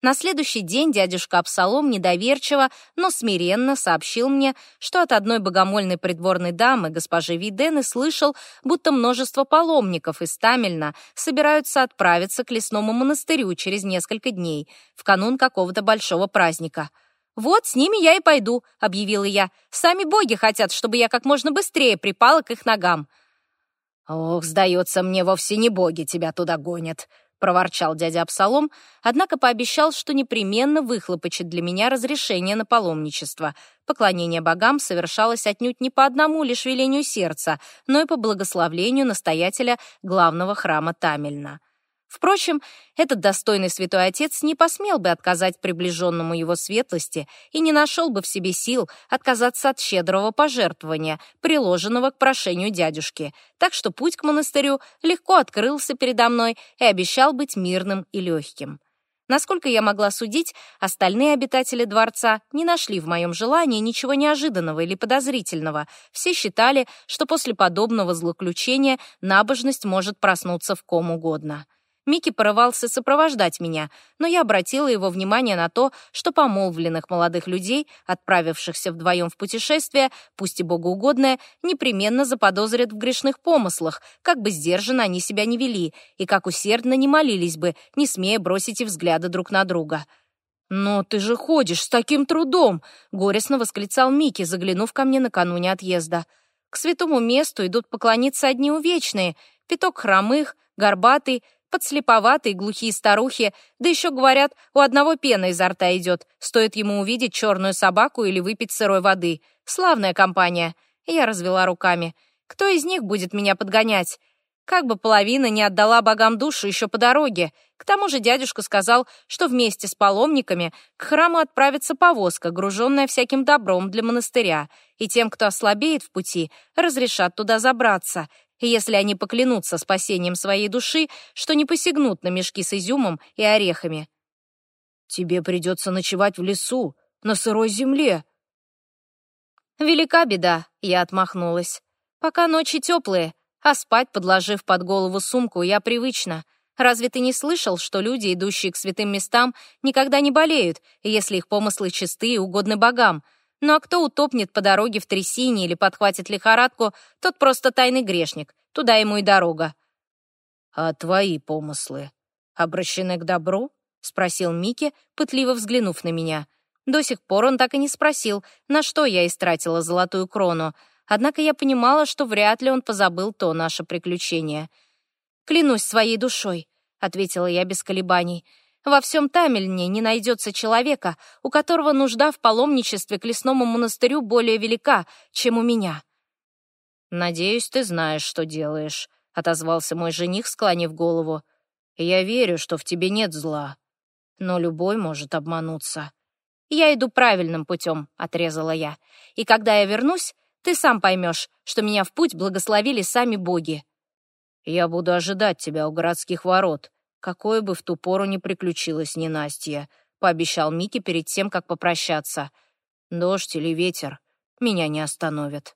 На следующий день дядюшка Абсалом недоверчиво, но смиренно сообщил мне, что от одной богомольной придворной дамы, госпожи Видены, слышал, будто множество паломников из Тамельна собираются отправиться к лесному монастырю через несколько дней, в канун какого-то большого праздника. «Вот, с ними я и пойду», — объявила я. «Сами боги хотят, чтобы я как можно быстрее припала к их ногам». «Ох, сдается мне, вовсе не боги тебя туда гонят», — проворчал дядя Абсалом, однако пообещал, что непременно выхлопочет для меня разрешение на паломничество. Поклонение богам совершалось отнюдь не по одному лишь велению сердца, но и по благословлению настоятеля главного храма Тамельна. Впрочем, этот достойный святой отец не посмел бы отказать приближенному его светлости и не нашел бы в себе сил отказаться от щедрого пожертвования, приложенного к прошению дядюшки, так что путь к монастырю легко открылся передо мной и обещал быть мирным и легким. Насколько я могла судить, остальные обитатели дворца не нашли в моем желании ничего неожиданного или подозрительного. Все считали, что после подобного злоключения набожность может проснуться в ком угодно. Микки порывался сопровождать меня, но я обратила его внимание на то, что помолвленных молодых людей, отправившихся вдвоем в путешествие, пусть и богоугодное, непременно заподозрят в грешных помыслах, как бы сдержанно они себя не вели и как усердно не молились бы, не смея бросить и взгляды друг на друга. «Но ты же ходишь с таким трудом!» — горестно восклицал Микки, заглянув ко мне накануне отъезда. «К святому месту идут поклониться одни увечные, пяток хромых, горбатый, подслеповатые глухие старухи, да еще, говорят, у одного пена изо рта идет, стоит ему увидеть черную собаку или выпить сырой воды. Славная компания. Я развела руками. Кто из них будет меня подгонять? Как бы половина не отдала богам душу еще по дороге. К тому же дядюшка сказал, что вместе с паломниками к храму отправится повозка, груженная всяким добром для монастыря, и тем, кто ослабеет в пути, разрешат туда забраться, если они поклянутся спасением своей души, что не посягнут на мешки с изюмом и орехами. «Тебе придется ночевать в лесу, на сырой земле». «Велика беда», — я отмахнулась. «Пока ночи теплые, а спать, подложив под голову сумку, я привычна. Разве ты не слышал, что люди, идущие к святым местам, никогда не болеют, если их помыслы чисты и угодны богам?» Ну а кто утопнет по дороге в трясине или подхватит лихорадку, тот просто тайный грешник. Туда ему и дорога. «А твои помыслы обращены к добру?» — спросил Микки, пытливо взглянув на меня. До сих пор он так и не спросил, на что я истратила золотую крону. Однако я понимала, что вряд ли он позабыл то наше приключение. «Клянусь своей душой», — ответила я без колебаний. Во всем Тамельне не найдется человека, у которого нужда в паломничестве к лесному монастырю более велика, чем у меня». «Надеюсь, ты знаешь, что делаешь», — отозвался мой жених, склонив голову. «Я верю, что в тебе нет зла, но любой может обмануться». «Я иду правильным путем», — отрезала я. «И когда я вернусь, ты сам поймешь, что меня в путь благословили сами боги». «Я буду ожидать тебя у городских ворот», какое бы в ту пору ни приключилось ненастье, пообещал Микки перед тем, как попрощаться. Дождь или ветер меня не остановят.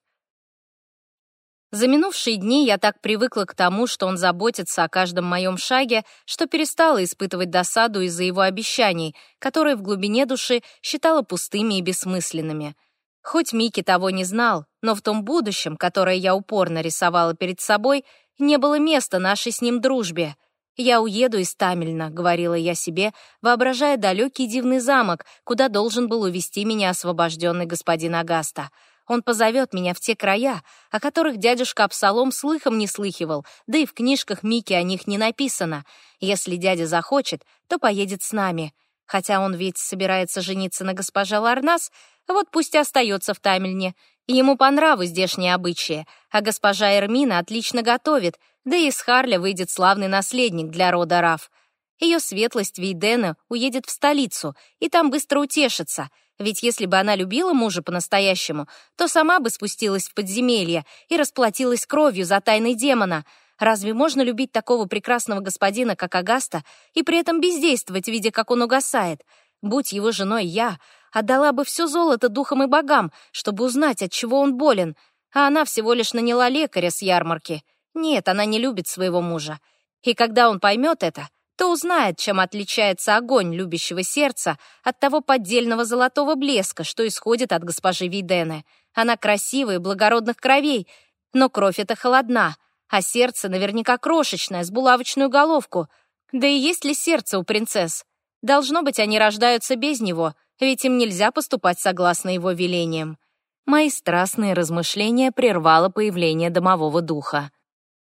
За минувшие дни я так привыкла к тому, что он заботится о каждом моем шаге, что перестала испытывать досаду из-за его обещаний, которые в глубине души считала пустыми и бессмысленными. Хоть Микки того не знал, но в том будущем, которое я упорно рисовала перед собой, не было места нашей с ним дружбе — «Я уеду из Тамельна», — говорила я себе, воображая далекий дивный замок, куда должен был увести меня освобожденный господин Агаста. Он позовет меня в те края, о которых дядюшка Абсалом слыхом не слыхивал, да и в книжках Мики о них не написано. Если дядя захочет, то поедет с нами. Хотя он ведь собирается жениться на госпоже Ларнас, вот пусть и остается в Тамельне. Ему по нраву здешние обычаи, а госпожа Эрмина отлично готовит — да и из Харля выйдет славный наследник для рода Раф. Ее светлость Вейдена уедет в столицу, и там быстро утешится, ведь если бы она любила мужа по-настоящему, то сама бы спустилась в подземелье и расплатилась кровью за тайны демона. Разве можно любить такого прекрасного господина, как Агаста, и при этом бездействовать, видя, как он угасает? Будь его женой я, отдала бы все золото духам и богам, чтобы узнать, от чего он болен, а она всего лишь наняла лекаря с ярмарки. Нет, она не любит своего мужа. И когда он поймет это, то узнает, чем отличается огонь любящего сердца от того поддельного золотого блеска, что исходит от госпожи Видены. Она красивая и благородных кровей, но кровь эта холодна, а сердце наверняка крошечное, с булавочную головку. Да и есть ли сердце у принцесс? Должно быть, они рождаются без него, ведь им нельзя поступать согласно его велениям. Мои страстные размышления прервало появление домового духа.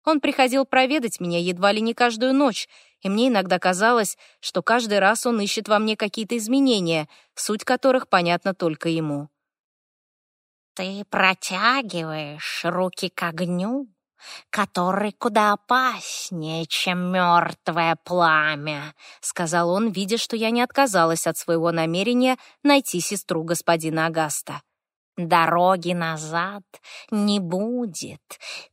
Он приходил проведать меня едва ли не каждую ночь, и мне иногда казалось, что каждый раз он ищет во мне какие-то изменения, суть которых понятна только ему. «Ты протягиваешь руки к огню, который куда опаснее, чем мертвое пламя», — сказал он, видя, что я не отказалась от своего намерения найти сестру господина Агаста. Дороги назад не будет.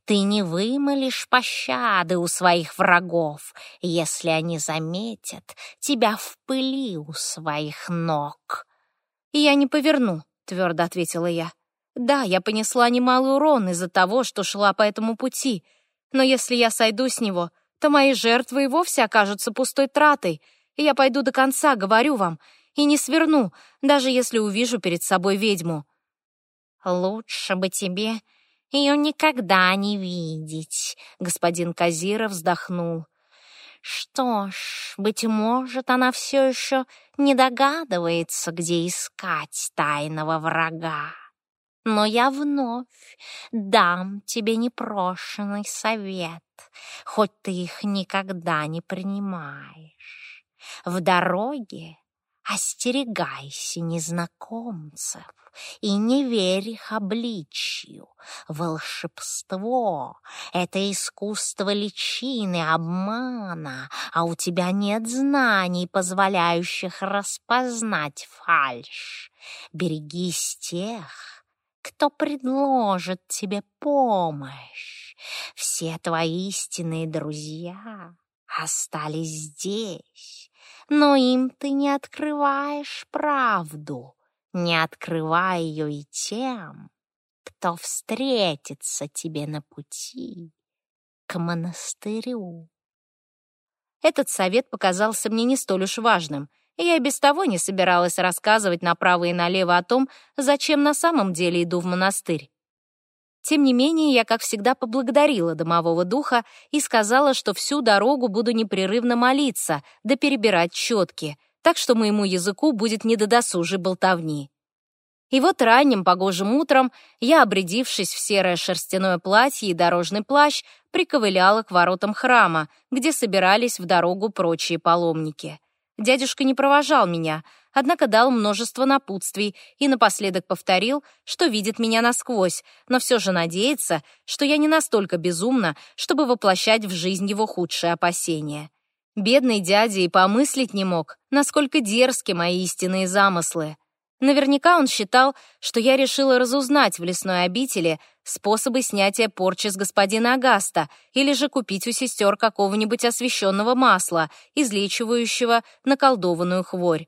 Ты не вымолишь пощады у своих врагов, если они заметят тебя в пыли у своих ног. «Я не поверну», — твердо ответила я. «Да, я понесла немалый урон из-за того, что шла по этому пути, но если я сойду с него, то мои жертвы и вовсе окажутся пустой тратой, я пойду до конца, говорю вам, и не сверну, даже если увижу перед собой ведьму». «Лучше бы тебе ее никогда не видеть», — господин Казиров вздохнул. «Что ж, быть может, она все еще не догадывается, где искать тайного врага. Но я вновь дам тебе непрошенный совет, хоть ты их никогда не принимаешь. В дороге остерегайся незнакомцев, и не верь их обличью. Волшебство — это искусство личины, обмана, а у тебя нет знаний, позволяющих распознать фальшь. Берегись тех, кто предложит тебе помощь. Все твои истинные друзья остались здесь, но им ты не открываешь правду не открывай ее и тем, кто встретится тебе на пути к монастырю. Этот совет показался мне не столь уж важным, и я без того не собиралась рассказывать направо и налево о том, зачем на самом деле иду в монастырь. Тем не менее, я, как всегда, поблагодарила домового духа и сказала, что всю дорогу буду непрерывно молиться да перебирать четки — так что моему языку будет не до досужей болтовни. И вот ранним погожим утром я, обрядившись в серое шерстяное платье и дорожный плащ, приковыляла к воротам храма, где собирались в дорогу прочие паломники. Дядюшка не провожал меня, однако дал множество напутствий и напоследок повторил, что видит меня насквозь, но все же надеется, что я не настолько безумна, чтобы воплощать в жизнь его худшие опасения. Бедный дядя и помыслить не мог, насколько дерзки мои истинные замыслы. Наверняка он считал, что я решила разузнать в лесной обители способы снятия порчи с господина Агаста или же купить у сестер какого-нибудь освященного масла, излечивающего наколдованную хворь.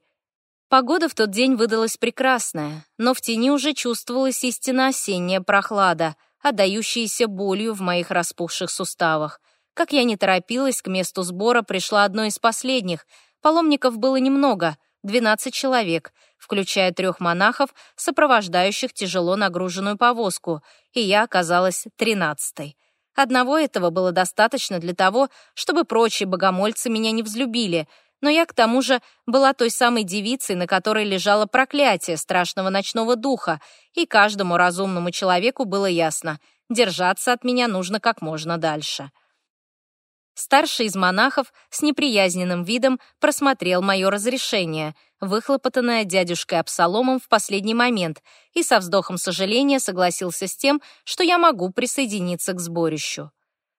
Погода в тот день выдалась прекрасная, но в тени уже чувствовалась истинно осенняя прохлада, отдающаяся болью в моих распухших суставах. Как я не торопилась, к месту сбора пришла одной из последних. Паломников было немного, 12 человек, включая трех монахов, сопровождающих тяжело нагруженную повозку, и я оказалась тринадцатой. Одного этого было достаточно для того, чтобы прочие богомольцы меня не взлюбили, но я к тому же была той самой девицей, на которой лежало проклятие страшного ночного духа, и каждому разумному человеку было ясно — держаться от меня нужно как можно дальше. Старший из монахов с неприязненным видом просмотрел мое разрешение, выхлопотанное дядюшкой Абсаломом в последний момент, и со вздохом сожаления согласился с тем, что я могу присоединиться к сборищу.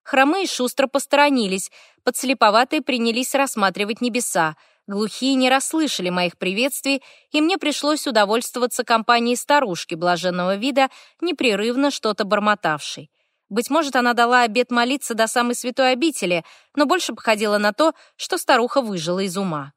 Хромые шустро посторонились, подслеповатые принялись рассматривать небеса, глухие не расслышали моих приветствий, и мне пришлось удовольствоваться компанией старушки блаженного вида, непрерывно что-то бормотавшей. Быть может, она дала обет молиться до самой святой обители, но больше походило на то, что старуха выжила из ума.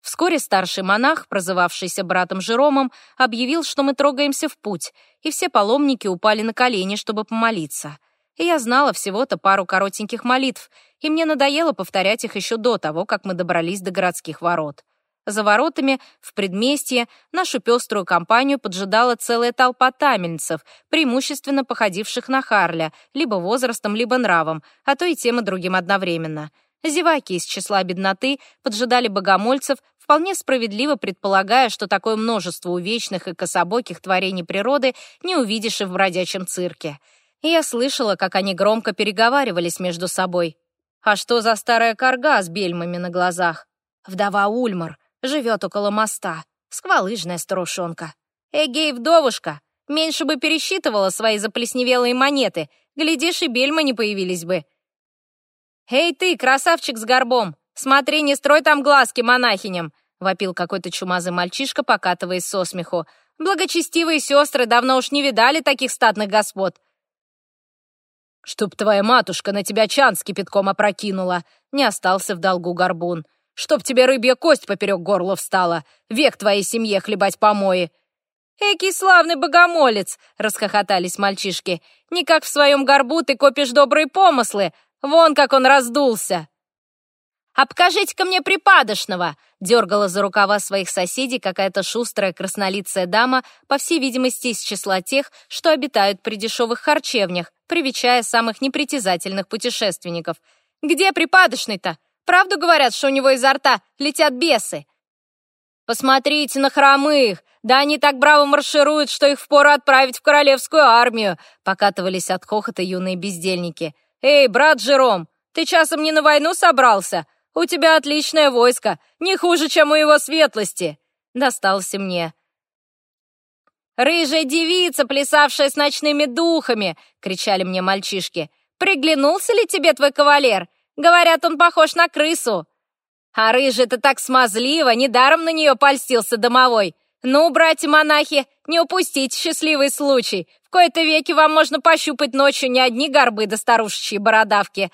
Вскоре старший монах, прозывавшийся братом Жеромом, объявил, что мы трогаемся в путь, и все паломники упали на колени, чтобы помолиться. И я знала всего-то пару коротеньких молитв, и мне надоело повторять их еще до того, как мы добрались до городских ворот. За воротами, в предместье, нашу пеструю компанию поджидала целая толпа тамельцев, преимущественно походивших на Харля, либо возрастом, либо нравом, а то и тем и другим одновременно. Зеваки из числа бедноты поджидали богомольцев, вполне справедливо предполагая, что такое множество увечных и кособоких творений природы не увидишь и в бродячем цирке. И я слышала, как они громко переговаривались между собой. А что за старая корга с бельмами на глазах? Вдова Ульмар, живет около моста. Сквалыжная старушонка. Эгей, вдовушка, меньше бы пересчитывала свои заплесневелые монеты. Глядишь, и бельмы не появились бы. «Эй ты, красавчик с горбом! Смотри, не строй там глазки монахиням!» — вопил какой-то чумазый мальчишка, покатываясь со смеху. «Благочестивые сестры давно уж не видали таких статных господ!» «Чтоб твоя матушка на тебя чан с кипятком опрокинула!» — не остался в долгу горбун. Чтоб тебе рыбья кость поперек горла встала, век твоей семье хлебать помои!» «Экий славный богомолец!» — расхохотались мальчишки. «Никак в своем горбу ты копишь добрые помыслы! Вон как он раздулся!» «А покажите-ка мне припадочного!» — дергала за рукава своих соседей какая-то шустрая краснолицая дама, по всей видимости, из числа тех, что обитают при дешевых харчевнях, привечая самых непритязательных путешественников. «Где припадочный-то? Правду говорят, что у него изо рта летят бесы? Посмотрите на хромых! Да они так браво маршируют, что их впору отправить в королевскую армию!» Покатывались от хохота юные бездельники. «Эй, брат Жером, ты часом не на войну собрался? У тебя отличное войско, не хуже, чем у его светлости!» Достался мне. «Рыжая девица, плясавшая с ночными духами!» — кричали мне мальчишки. «Приглянулся ли тебе твой кавалер? Говорят, он похож на крысу. А рыжий-то так смазливо, недаром на нее польстился домовой. Ну, братья-монахи, не упустите счастливый случай. В кои-то веки вам можно пощупать ночью не одни горбы да старушечьи бородавки.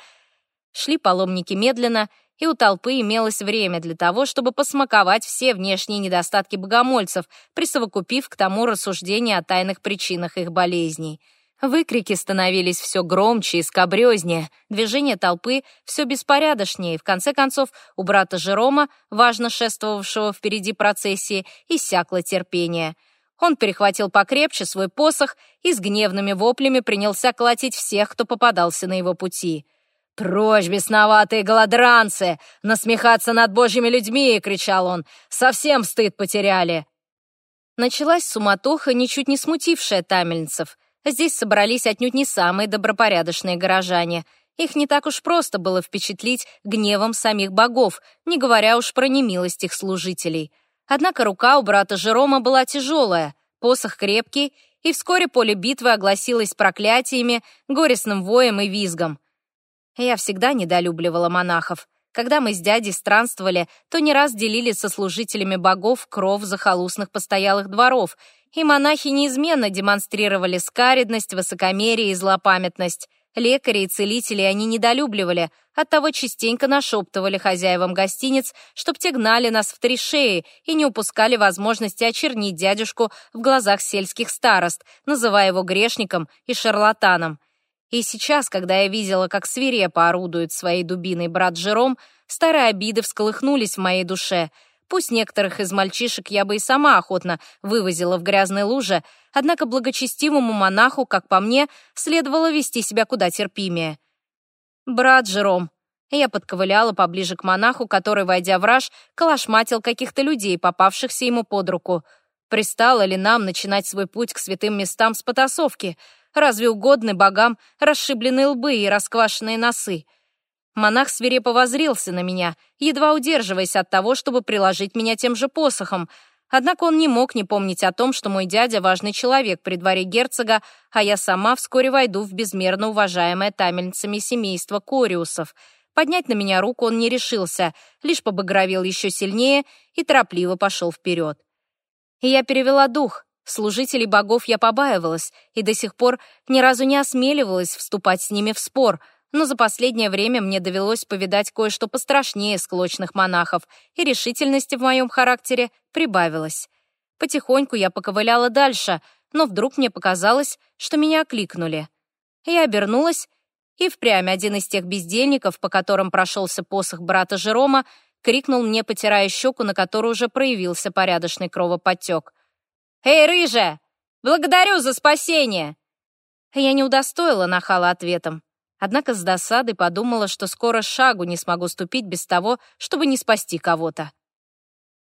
Шли паломники медленно, и у толпы имелось время для того, чтобы посмаковать все внешние недостатки богомольцев, присовокупив к тому рассуждение о тайных причинах их болезней. Выкрики становились все громче и скобрезнее, движение толпы все беспорядочнее, и в конце концов у брата Жерома, важно шествовавшего впереди процессии, иссякло терпение. Он перехватил покрепче свой посох и с гневными воплями принялся колотить всех, кто попадался на его пути. «Прочь, бесноватые голодранцы! Насмехаться над божьими людьми!» — кричал он. «Совсем стыд потеряли!» Началась суматоха, ничуть не смутившая тамельцев. Здесь собрались отнюдь не самые добропорядочные горожане. Их не так уж просто было впечатлить гневом самих богов, не говоря уж про немилость их служителей. Однако рука у брата Жерома была тяжелая, посох крепкий, и вскоре поле битвы огласилось проклятиями, горестным воем и визгом. Я всегда недолюбливала монахов. Когда мы с дядей странствовали, то не раз делили со служителями богов кров захолустных постоялых дворов, и монахи неизменно демонстрировали скаридность, высокомерие и злопамятность. Лекари и целители они недолюбливали, оттого частенько нашептывали хозяевам гостиниц, чтоб те гнали нас в три шеи и не упускали возможности очернить дядюшку в глазах сельских старост, называя его грешником и шарлатаном. И сейчас, когда я видела, как свирепо орудует своей дубиной брат Жером, старые обиды всколыхнулись в моей душе — Пусть некоторых из мальчишек я бы и сама охотно вывозила в грязной луже, однако благочестивому монаху, как по мне, следовало вести себя куда терпимее. «Брат Жером», я подковыляла поближе к монаху, который, войдя в раж, калашматил каких-то людей, попавшихся ему под руку. Пристало ли нам начинать свой путь к святым местам с потасовки? Разве угодны богам расшибленные лбы и расквашенные носы? Монах свирепо возрился на меня, едва удерживаясь от того, чтобы приложить меня тем же посохом. Однако он не мог не помнить о том, что мой дядя — важный человек при дворе герцога, а я сама вскоре войду в безмерно уважаемое тамельцами семейство Кориусов. Поднять на меня руку он не решился, лишь побагровел еще сильнее и торопливо пошел вперед. И я перевела дух. Служителей богов я побаивалась и до сих пор ни разу не осмеливалась вступать с ними в спор — но за последнее время мне довелось повидать кое-что пострашнее склочных монахов, и решительности в моем характере прибавилось. Потихоньку я поковыляла дальше, но вдруг мне показалось, что меня окликнули. Я обернулась, и впрямь один из тех бездельников, по которым прошелся посох брата Жерома, крикнул мне, потирая щеку, на которую уже проявился порядочный кровоподтек. «Эй, рыжая! Благодарю за спасение!» Я не удостоила нахала ответом. Однако с досадой подумала, что скоро шагу не смогу ступить без того, чтобы не спасти кого-то.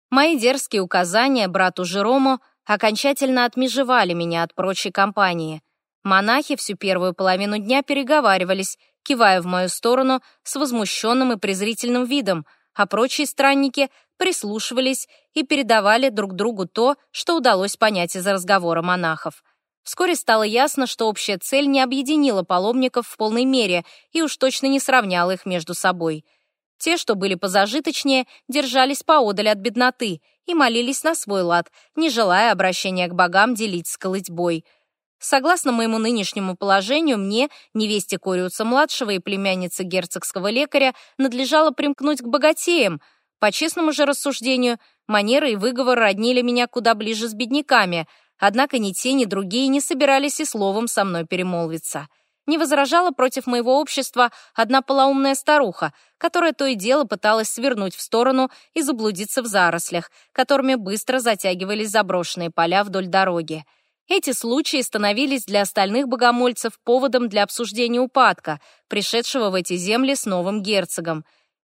Мои дерзкие указания брату Жерому окончательно отмежевали меня от прочей компании. Монахи всю первую половину дня переговаривались, кивая в мою сторону с возмущенным и презрительным видом, а прочие странники прислушивались и передавали друг другу то, что удалось понять из разговора монахов — Вскоре стало ясно, что общая цель не объединила паломников в полной мере и уж точно не сравняла их между собой. Те, что были позажиточнее, держались поодаль от бедноты и молились на свой лад, не желая обращения к богам делить с колытьбой. Согласно моему нынешнему положению, мне, невесте Кориуса-младшего и племяннице герцогского лекаря, надлежало примкнуть к богатеям. По честному же рассуждению, манеры и выговор роднили меня куда ближе с бедняками — Однако ни те, ни другие не собирались и словом со мной перемолвиться. Не возражала против моего общества одна полоумная старуха, которая то и дело пыталась свернуть в сторону и заблудиться в зарослях, которыми быстро затягивались заброшенные поля вдоль дороги. Эти случаи становились для остальных богомольцев поводом для обсуждения упадка, пришедшего в эти земли с новым герцогом.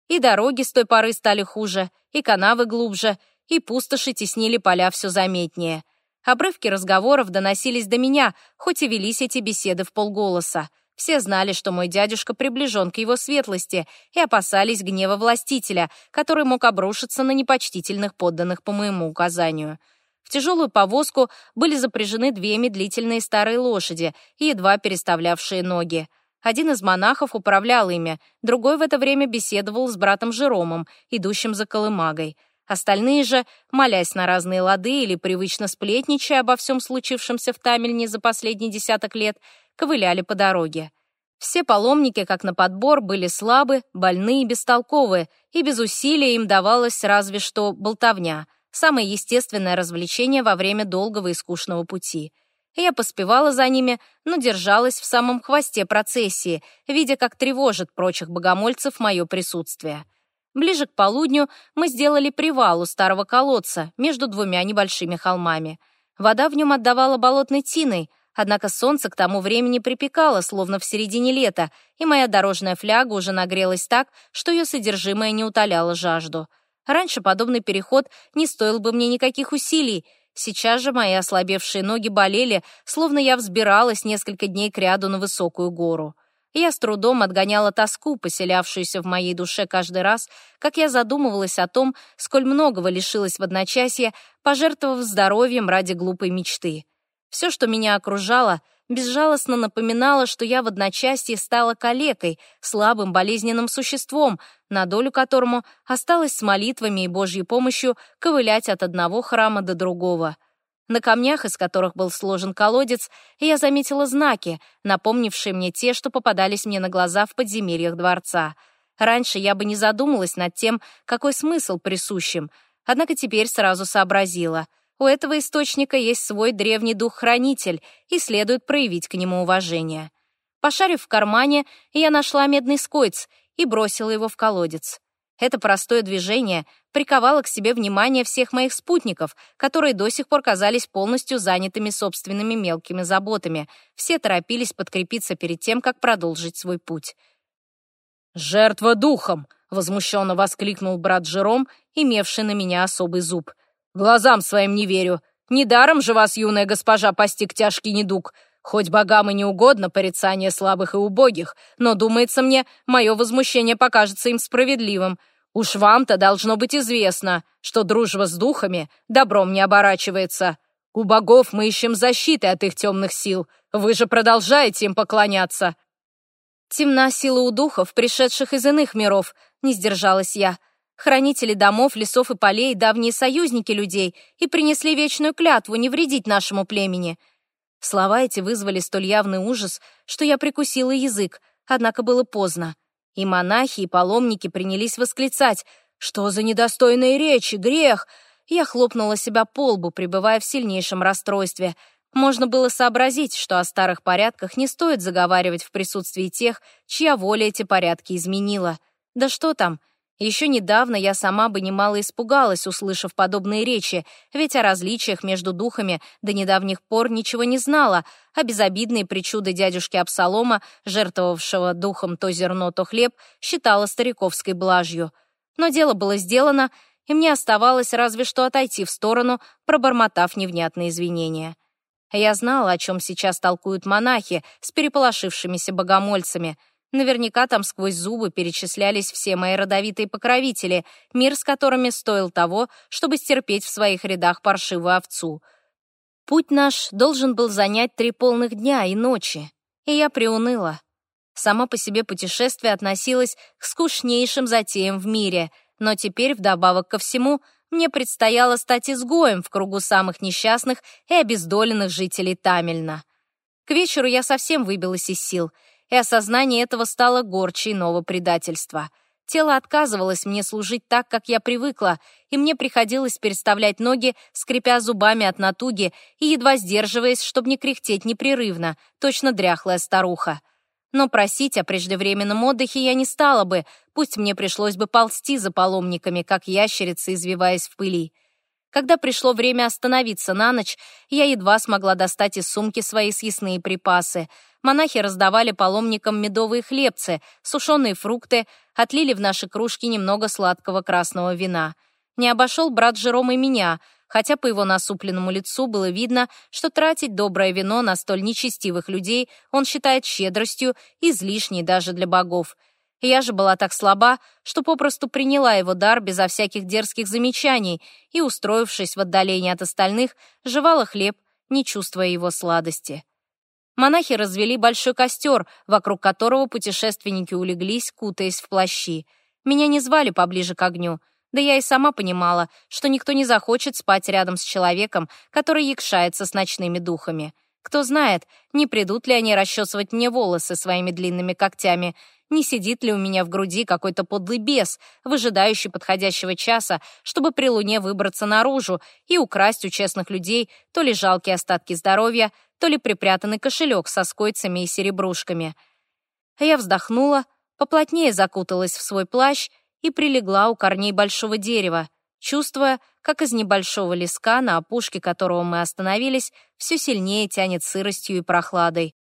И дороги с той поры стали хуже, и канавы глубже, и пустоши теснили поля все заметнее — Обрывки разговоров доносились до меня, хоть и велись эти беседы в полголоса. Все знали, что мой дядюшка приближен к его светлости и опасались гнева властителя, который мог обрушиться на непочтительных подданных по моему указанию. В тяжелую повозку были запряжены две медлительные старые лошади, едва переставлявшие ноги. Один из монахов управлял ими, другой в это время беседовал с братом Жеромом, идущим за колымагой. Остальные же, молясь на разные лады или привычно сплетничая обо всем случившемся в Тамельне за последний десяток лет, ковыляли по дороге. Все паломники, как на подбор, были слабы, больны и бестолковые, и без усилия им давалось разве что болтовня, самое естественное развлечение во время долгого и скучного пути. Я поспевала за ними, но держалась в самом хвосте процессии, видя, как тревожит прочих богомольцев мое присутствие. Ближе к полудню мы сделали привал у старого колодца между двумя небольшими холмами. Вода в нем отдавала болотной тиной, однако солнце к тому времени припекало, словно в середине лета, и моя дорожная фляга уже нагрелась так, что ее содержимое не утоляло жажду. Раньше подобный переход не стоил бы мне никаких усилий, Сейчас же мои ослабевшие ноги болели, словно я взбиралась несколько дней кряду на высокую гору я с трудом отгоняла тоску, поселявшуюся в моей душе каждый раз, как я задумывалась о том, сколь многого лишилась в одночасье, пожертвовав здоровьем ради глупой мечты. Все, что меня окружало, безжалостно напоминало, что я в одночасье стала калекой, слабым болезненным существом, на долю которому осталось с молитвами и Божьей помощью ковылять от одного храма до другого — на камнях, из которых был сложен колодец, я заметила знаки, напомнившие мне те, что попадались мне на глаза в подземельях дворца. Раньше я бы не задумалась над тем, какой смысл присущим, однако теперь сразу сообразила. У этого источника есть свой древний дух-хранитель, и следует проявить к нему уважение. Пошарив в кармане, я нашла медный скойц и бросила его в колодец. Это простое движение приковало к себе внимание всех моих спутников, которые до сих пор казались полностью занятыми собственными мелкими заботами. Все торопились подкрепиться перед тем, как продолжить свой путь. «Жертва духом!» — возмущенно воскликнул брат Жером, имевший на меня особый зуб. «Глазам своим не верю. Недаром же вас, юная госпожа, постиг тяжкий недуг. Хоть богам и не угодно порицание слабых и убогих, но, думается мне, мое возмущение покажется им справедливым. Уж вам-то должно быть известно, что дружба с духами добром не оборачивается. У богов мы ищем защиты от их темных сил. Вы же продолжаете им поклоняться. Темна сила у духов, пришедших из иных миров, не сдержалась я. Хранители домов, лесов и полей, давние союзники людей, и принесли вечную клятву не вредить нашему племени. Слова эти вызвали столь явный ужас, что я прикусила язык, однако было поздно. И монахи, и паломники принялись восклицать «Что за недостойные речи? Грех!» Я хлопнула себя по лбу, пребывая в сильнейшем расстройстве. Можно было сообразить, что о старых порядках не стоит заговаривать в присутствии тех, чья воля эти порядки изменила. Да что там, еще недавно я сама бы немало испугалась, услышав подобные речи, ведь о различиях между духами до недавних пор ничего не знала, а безобидные причуды дядюшки Абсалома, жертвовавшего духом то зерно, то хлеб, считала стариковской блажью. Но дело было сделано, и мне оставалось разве что отойти в сторону, пробормотав невнятные извинения. Я знала, о чем сейчас толкуют монахи с переполошившимися богомольцами. Наверняка там сквозь зубы перечислялись все мои родовитые покровители, мир с которыми стоил того, чтобы стерпеть в своих рядах паршивую овцу. Путь наш должен был занять три полных дня и ночи, и я приуныла. Само по себе путешествие относилось к скучнейшим затеям в мире, но теперь, вдобавок ко всему, мне предстояло стать изгоем в кругу самых несчастных и обездоленных жителей Тамельна. К вечеру я совсем выбилась из сил, и осознание этого стало горче иного предательства. Тело отказывалось мне служить так, как я привыкла, и мне приходилось переставлять ноги, скрипя зубами от натуги и едва сдерживаясь, чтобы не кряхтеть непрерывно, точно дряхлая старуха. Но просить о преждевременном отдыхе я не стала бы, пусть мне пришлось бы ползти за паломниками, как ящерица, извиваясь в пыли. Когда пришло время остановиться на ночь, я едва смогла достать из сумки свои съестные припасы. Монахи раздавали паломникам медовые хлебцы, сушеные фрукты, отлили в наши кружки немного сладкого красного вина. Не обошел брат Жером и меня — хотя по его насупленному лицу было видно, что тратить доброе вино на столь нечестивых людей он считает щедростью, излишней даже для богов. Я же была так слаба, что попросту приняла его дар безо всяких дерзких замечаний и, устроившись в отдалении от остальных, жевала хлеб, не чувствуя его сладости. Монахи развели большой костер, вокруг которого путешественники улеглись, кутаясь в плащи. Меня не звали поближе к огню — да я и сама понимала, что никто не захочет спать рядом с человеком, который якшается с ночными духами. Кто знает, не придут ли они расчесывать мне волосы своими длинными когтями, не сидит ли у меня в груди какой-то подлый бес, выжидающий подходящего часа, чтобы при луне выбраться наружу и украсть у честных людей то ли жалкие остатки здоровья, то ли припрятанный кошелек со скойцами и серебрушками. Я вздохнула, поплотнее закуталась в свой плащ и прилегла у корней большого дерева, чувствуя, как из небольшого леска, на опушке которого мы остановились, все сильнее тянет сыростью и прохладой.